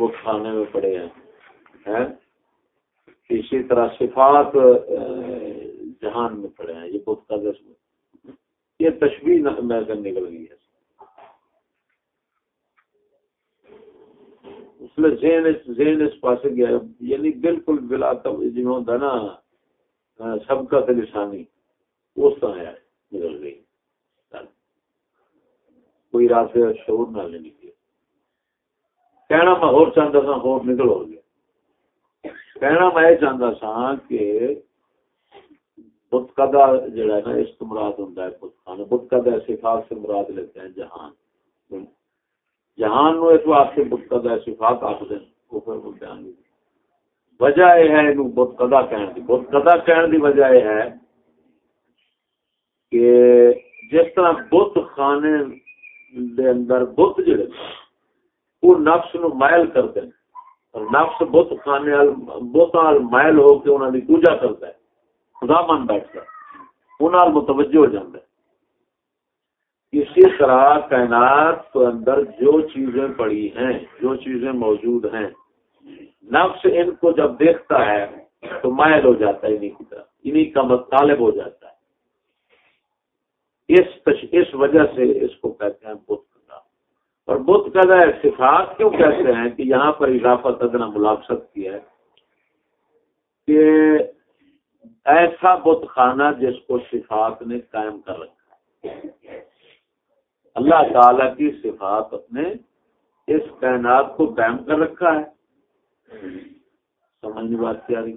بت خانے میں پڑے ہیں۔ اسی طرح صفات جہان میں پڑے ہیں، یہ بت کا دس یہ تشویح میں نکل گئی ہے۔ اس میں ذہن ذہن اس پاس گیا۔ یعنی بالکل بلا جنہوں نا سب کا لسانی اس طرح نکل گئی۔ کوئی رات شعور نہ لینی کہنا میں اور چاہتا سا ہو نکل ہو گیا کہنا میں یہ چاہتا سا کہ بت کدا جڑا ہے نا اس کو مراد ہوتا ہے بت خانہ بت کدا صفات سے مراد لیتے ہیں جہان جہان نو اس واسطے بت کدا صفات آخ دیں وہ پھر وہ بیان وجہ یہ ہے بت کدا کہنے کی بت کدا کہنے کی وجہ یہ ہے کہ جس طرح بت خانے دے اندر بت جڑے وہ نفس نو مائل کرتے ہیں۔ اور نفس بت خانے بت مائل ہو کے انہوں نے پوجا کرتا ہے۔ خدا من بیٹھتا ہے۔ انہوں متوجہ ہو جاتا ہے۔ اسی طرح کائنات کے اندر جو چیزیں پڑی ہیں، جو چیزیں موجود ہیں، نفس ان کو جب دیکھتا ہے تو مائل ہو جاتا ہے انہیں کی طرح۔ انہیں کا مطالب ہو جاتا ہے۔ اس اس وجہ سے اس کو کہتے ہیں بت اور بت قدا صفات کیوں کہتے ہیں کہ یہاں پر اضافہ تدنا ملاقست کی ہے کہ ایسا بت خانہ جس کو صفات نے قائم کر رکھا ہے۔ اللہ تعالی کی صفات اپنے اس کائنات کو قائم کر رکھا ہے۔ سمجھنے بات کیا رہی۔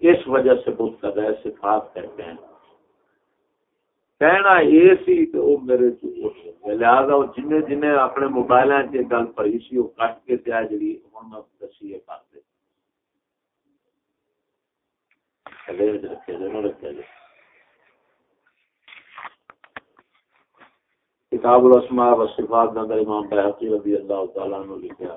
اس وجہ سے بت قدا صفات کہتے ہیں۔ کہنا یہ سی کہ وہ میرے لہٰذا وہ جن جن اپنے موبائل سے گل پڑی سی، وہ کٹ کے دیا جی ہوں میں دسی پاس کتاب الاسماء و صفات اندر امام بحقی رضی اللہ تعالیٰ نے لکھا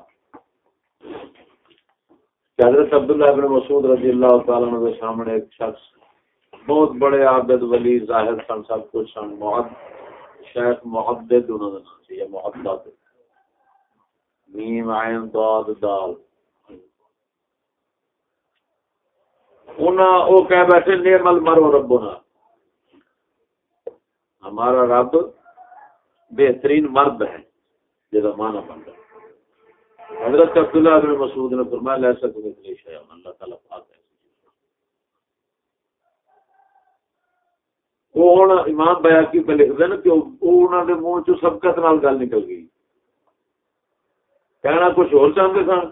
حضرت عبداللہ ابن مسعود رضی اللہ تعالیٰ نے سامنے ایک شخص بہت بڑے عابد ولی ظاہر سن سب کچھ سن محد شیخ محدد انہوں نے نام سے محدد نیم عین، داد، دال۔ انہاں او کہہ بیٹھے نعم المرو ربنا۔ ہمارا رب بہترین مرد ہے، جیسا مانا بنتا حضرت عبداللہ بن مسعود نے فرمایا لے سکتے اللہ تعالیٰ پاک ہے۔ وہ ہوں امام بیاقی پہ لکھ دین کہ انہوں نے منہ چ سبقت نال گل نکل گئی۔ کہنا کچھ اور چاہتے سن؟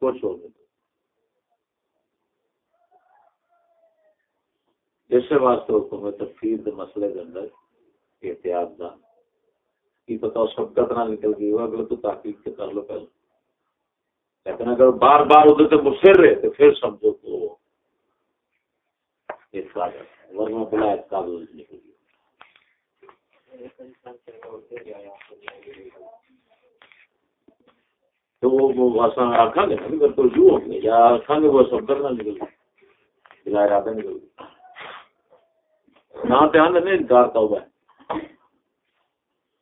کچھ ہو اس واسطے حکم ہے تفصیل کے مسئلے کے اندر احتیاط کا کی پتا سبقت نہ نکل گئی، وہ اگر تو تحقیق کے کر لو پہلے لیکن اگر بار بار ادھر مصر رہے، تو پھر سمجھو تو اس کا ورنہ بلا اس کا نکل گیا تو وہ آخا گے اگر تو جو یا گے وہ سب کرنا نکل بلا ارادہ نکل نہ دھیان انکار ہے۔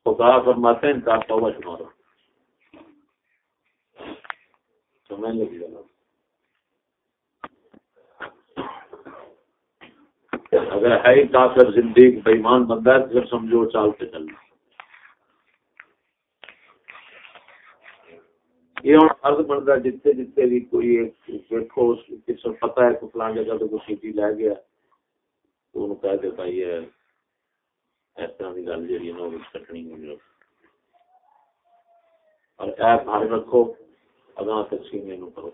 خدا فرماتے ہیں انکار سمجھ لگی جناب اگر ہے کافر، زندگی بےمان بندہ ہے پھر سمجھو، چال کے چلنا۔ یہ ہوں، فرض بنتا جتنے جتنے بھی کوئی دیکھو کسی پتا ہے کہ فلان جگہ تو کوئی سیٹی لے گیا، تو انہوں کہہ دیتا یہ اس طرح کی گل جی نو کٹنی ہوئی اور ایپ ہر رکھو، اگاں تقسیم کرو۔